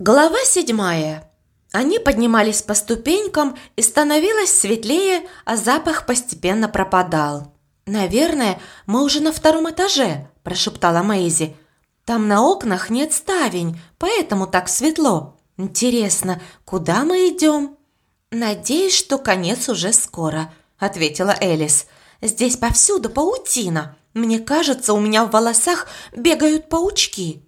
Глава седьмая. Они поднимались по ступенькам, и становилось светлее, а запах постепенно пропадал. «Наверное, мы уже на втором этаже», – прошептала Мэйзи. «Там на окнах нет ставень, поэтому так светло. Интересно, куда мы идем?» «Надеюсь, что конец уже скоро», – ответила Элис. «Здесь повсюду паутина. Мне кажется, у меня в волосах бегают паучки».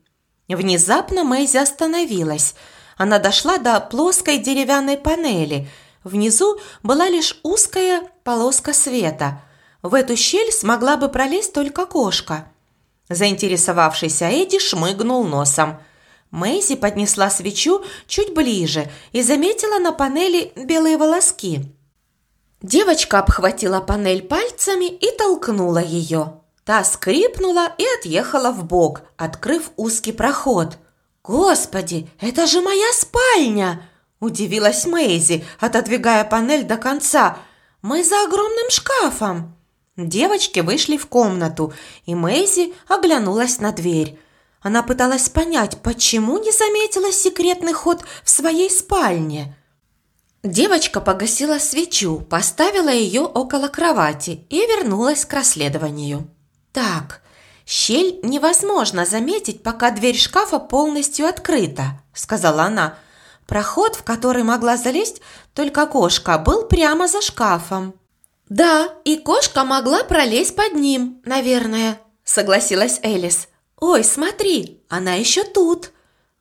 Внезапно Мэйзи остановилась. Она дошла до плоской деревянной панели. Внизу была лишь узкая полоска света. В эту щель смогла бы пролезть только кошка. Заинтересовавшийся Эдди шмыгнул носом. Мэйзи поднесла свечу чуть ближе и заметила на панели белые волоски. Девочка обхватила панель пальцами и толкнула ее. Та скрипнула и отъехала в бок, открыв узкий проход. «Господи, это же моя спальня!» – удивилась Мэйзи, отодвигая панель до конца. «Мы за огромным шкафом!» Девочки вышли в комнату, и Мэйзи оглянулась на дверь. Она пыталась понять, почему не заметила секретный ход в своей спальне. Девочка погасила свечу, поставила ее около кровати и вернулась к расследованию. Так, щель невозможно заметить, пока дверь шкафа полностью открыта, сказала она. Проход, в который могла залезть только кошка, был прямо за шкафом. Да, и кошка могла пролезть под ним, наверное, согласилась Элис. Ой, смотри, она еще тут.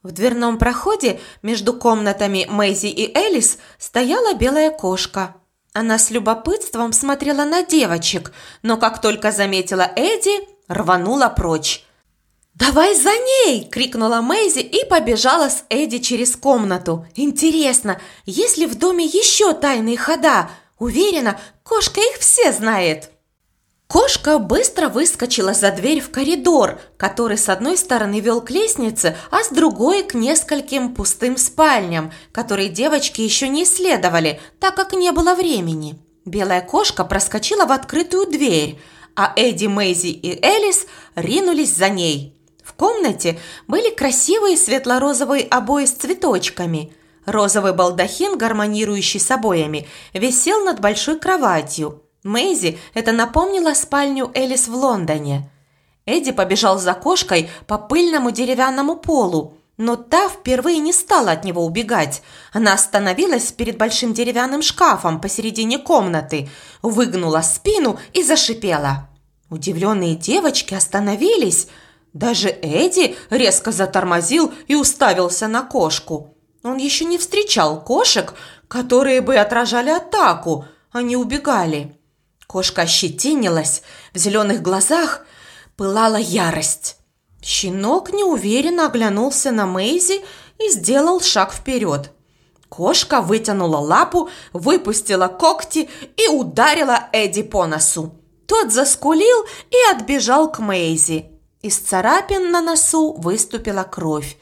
В дверном проходе между комнатами Мэйзи и Элис стояла белая кошка. Она с любопытством смотрела на девочек, но как только заметила Эдди, рванула прочь. «Давай за ней!» – крикнула Мэйзи и побежала с Эдди через комнату. «Интересно, есть ли в доме еще тайные хода? Уверена, кошка их все знает!» Кошка быстро выскочила за дверь в коридор, который с одной стороны вел к лестнице, а с другой к нескольким пустым спальням, которые девочки еще не исследовали, так как не было времени. Белая кошка проскочила в открытую дверь, а Эдди, Мэйзи и Элис ринулись за ней. В комнате были красивые светло-розовые обои с цветочками. Розовый балдахин, гармонирующий с обоями, висел над большой кроватью – Мэйзи это напомнило спальню Элис в Лондоне. Эдди побежал за кошкой по пыльному деревянному полу, но та впервые не стала от него убегать. Она остановилась перед большим деревянным шкафом посередине комнаты, выгнула спину и зашипела. Удивленные девочки остановились. Даже Эдди резко затормозил и уставился на кошку. Он еще не встречал кошек, которые бы отражали атаку, не убегали. Кошка ощетинилась, в зеленых глазах пылала ярость. Щенок неуверенно оглянулся на Мэйзи и сделал шаг вперед. Кошка вытянула лапу, выпустила когти и ударила Эдди по носу. Тот заскулил и отбежал к Мэйзи. Из царапин на носу выступила кровь.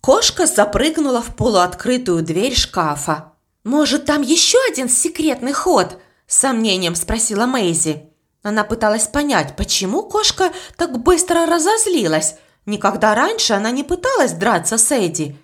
Кошка запрыгнула в полуоткрытую дверь шкафа. «Может, там еще один секретный ход?» С сомнением спросила Мэйзи. Она пыталась понять, почему кошка так быстро разозлилась. Никогда раньше она не пыталась драться с Эдди.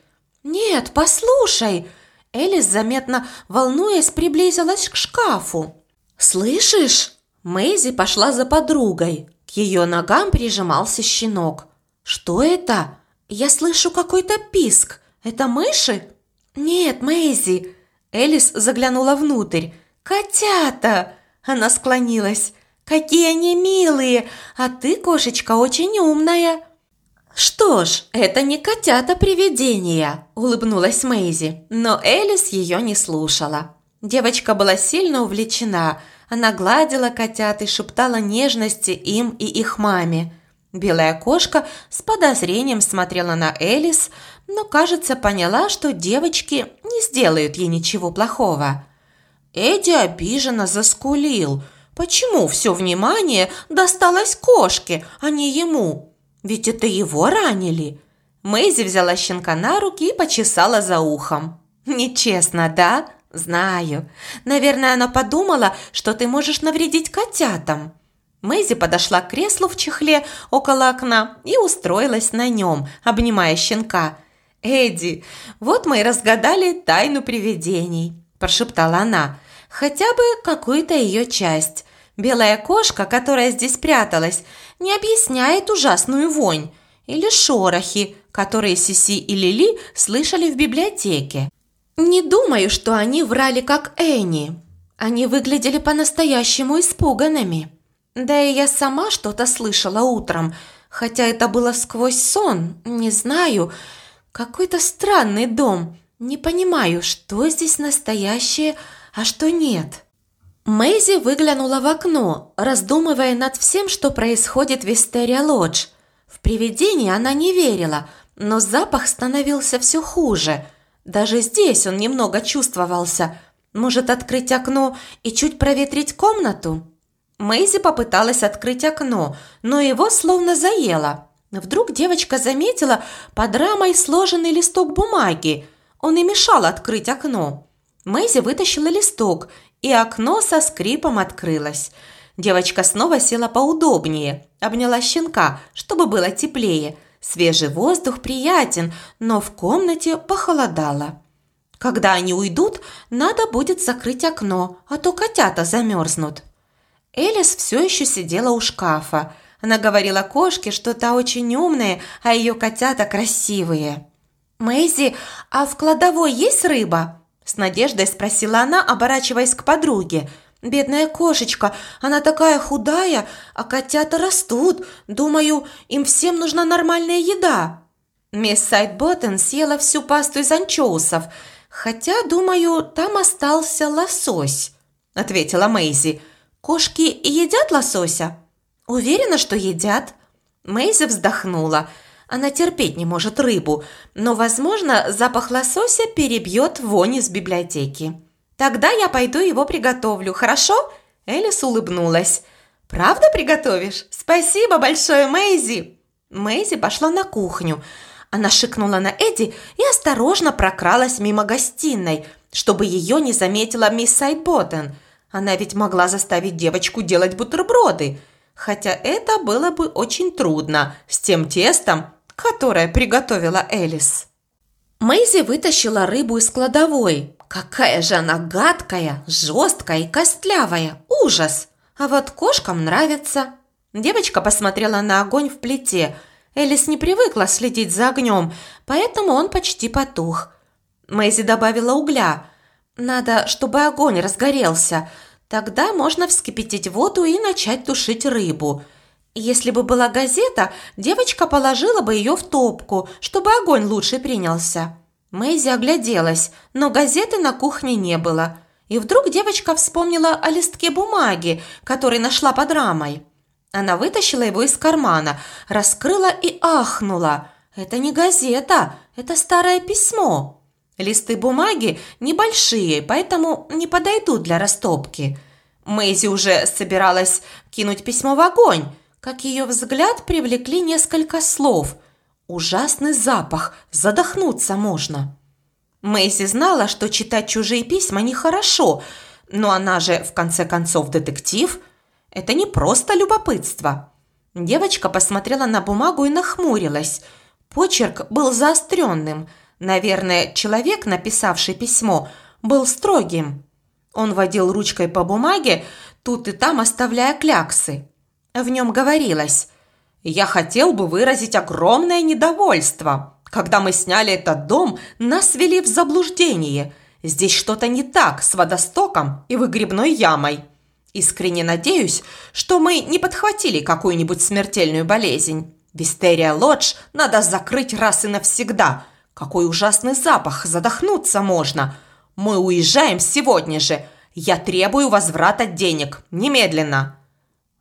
«Нет, послушай!» Элис, заметно волнуясь, приблизилась к шкафу. «Слышишь?» Мэйзи пошла за подругой. К ее ногам прижимался щенок. «Что это? Я слышу какой-то писк. Это мыши?» «Нет, Мэйзи!» Элис заглянула внутрь. «Котята!» – она склонилась. «Какие они милые! А ты, кошечка, очень умная!» «Что ж, это не котята-привидения», – улыбнулась Мэйзи, но Элис ее не слушала. Девочка была сильно увлечена. Она гладила котят и шептала нежности им и их маме. Белая кошка с подозрением смотрела на Элис, но, кажется, поняла, что девочки не сделают ей ничего плохого. Эдди обиженно заскулил. Почему все внимание досталось кошке, а не ему? Ведь это его ранили. Мэйзи взяла щенка на руки и почесала за ухом. «Нечестно, да? Знаю. Наверное, она подумала, что ты можешь навредить котятам». Мэйзи подошла к креслу в чехле около окна и устроилась на нем, обнимая щенка. «Эдди, вот мы и разгадали тайну привидений», – прошептала она. «Хотя бы какую-то ее часть. Белая кошка, которая здесь пряталась, не объясняет ужасную вонь. Или шорохи, которые Сиси и Лили слышали в библиотеке. Не думаю, что они врали как Энни. Они выглядели по-настоящему испуганными. Да и я сама что-то слышала утром, хотя это было сквозь сон, не знаю. Какой-то странный дом. Не понимаю, что здесь настоящее, а что нет. Мэйзи выглянула в окно, раздумывая над всем, что происходит в Истерия Лодж. В привидение она не верила, но запах становился все хуже. Даже здесь он немного чувствовался. Может, открыть окно и чуть проветрить комнату? Мэйзи попыталась открыть окно, но его словно заело. Вдруг девочка заметила под рамой сложенный листок бумаги. Он и мешал открыть окно. Мэйзи вытащила листок и окно со скрипом открылось. Девочка снова села поудобнее, обняла щенка, чтобы было теплее. Свежий воздух приятен, но в комнате похолодало. Когда они уйдут, надо будет закрыть окно, а то котята замерзнут. Элис все еще сидела у шкафа. Она говорила кошке, что та очень умная, а ее котята красивые. «Мэйзи, а в кладовой есть рыба?» С надеждой спросила она, оборачиваясь к подруге. «Бедная кошечка, она такая худая, а котята растут. Думаю, им всем нужна нормальная еда». Мисс Сайдботтен съела всю пасту из анчоусов, хотя, думаю, там остался лосось, ответила Мэйзи. «Кошки едят лосося?» «Уверена, что едят». Мэйзи вздохнула – она терпеть не может рыбу, но, возможно, запах лосося перебьет вонь из библиотеки. Тогда я пойду его приготовлю, хорошо?» Элис улыбнулась. «Правда приготовишь? Спасибо большое, Мэйзи!» Мэйзи пошла на кухню. Она шикнула на Эдди и осторожно прокралась мимо гостиной, чтобы ее не заметила мисс Сайдботтен. Она ведь могла заставить девочку делать бутерброды. Хотя это было бы очень трудно с тем тестом, которое приготовила Элис. Мэйзи вытащила рыбу из кладовой. Какая же она гадкая, жесткая и костлявая. Ужас! А вот кошкам нравится. Девочка посмотрела на огонь в плите. Элис не привыкла следить за огнем, поэтому он почти потух. Мэйзи добавила угля. Надо, чтобы огонь разгорелся. Тогда можно вскипятить воду и начать тушить рыбу – если бы была газета, девочка положила бы ее в топку, чтобы огонь лучше принялся. Мэйзи огляделась, но газеты на кухне не было. И вдруг девочка вспомнила о листке бумаги, который нашла под рамой. Она вытащила его из кармана, раскрыла и ахнула. Это не газета, это старое письмо. Листы бумаги небольшие, поэтому не подойдут для растопки. Мэйзи уже собиралась кинуть письмо в огонь, как ее взгляд привлекли несколько слов. Ужасный запах, задохнуться можно. Мэйси знала, что читать чужие письма нехорошо, но она же, в конце концов, детектив. Это не просто любопытство. Девочка посмотрела на бумагу и нахмурилась. Почерк был заостренным. Наверное, человек, написавший письмо, был строгим. Он водил ручкой по бумаге, тут и там оставляя кляксы. В нем говорилось «Я хотел бы выразить огромное недовольство. Когда мы сняли этот дом, нас ввели в заблуждение. Здесь что-то не так с водостоком и выгребной ямой. Искренне надеюсь, что мы не подхватили какую-нибудь смертельную болезнь. Вистерия Лодж надо закрыть раз и навсегда. Какой ужасный запах, задохнуться можно. Мы уезжаем сегодня же. Я требую возврата денег. Немедленно.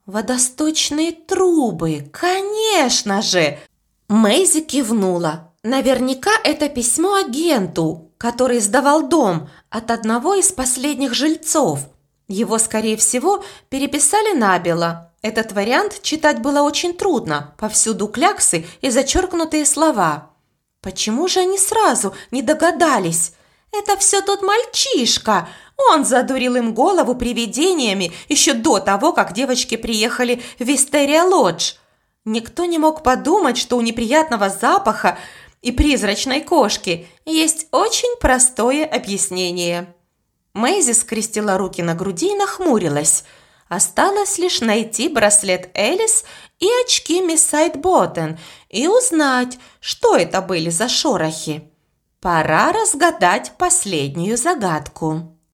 «Водосточные трубы, конечно же!» Мэйзи кивнула. Наверняка это письмо агенту, который сдавал дом от одного из последних жильцов. Его, скорее всего, переписали набело. Этот вариант читать было очень трудно, повсюду кляксы и зачеркнутые слова. Почему же они сразу не догадались? Это все тот мальчишка, он задурил им голову привидениями еще до того, как девочки приехали в Вистерия Лодж. Никто не мог подумать, что у неприятного запаха и призрачной кошки есть очень простое объяснение. Мэйзи скрестила руки на груди и нахмурилась. Осталось лишь найти браслет Элис и очки мисс Сайдботтен и узнать, что это были за шорохи. Пора разгадать последнюю загадку.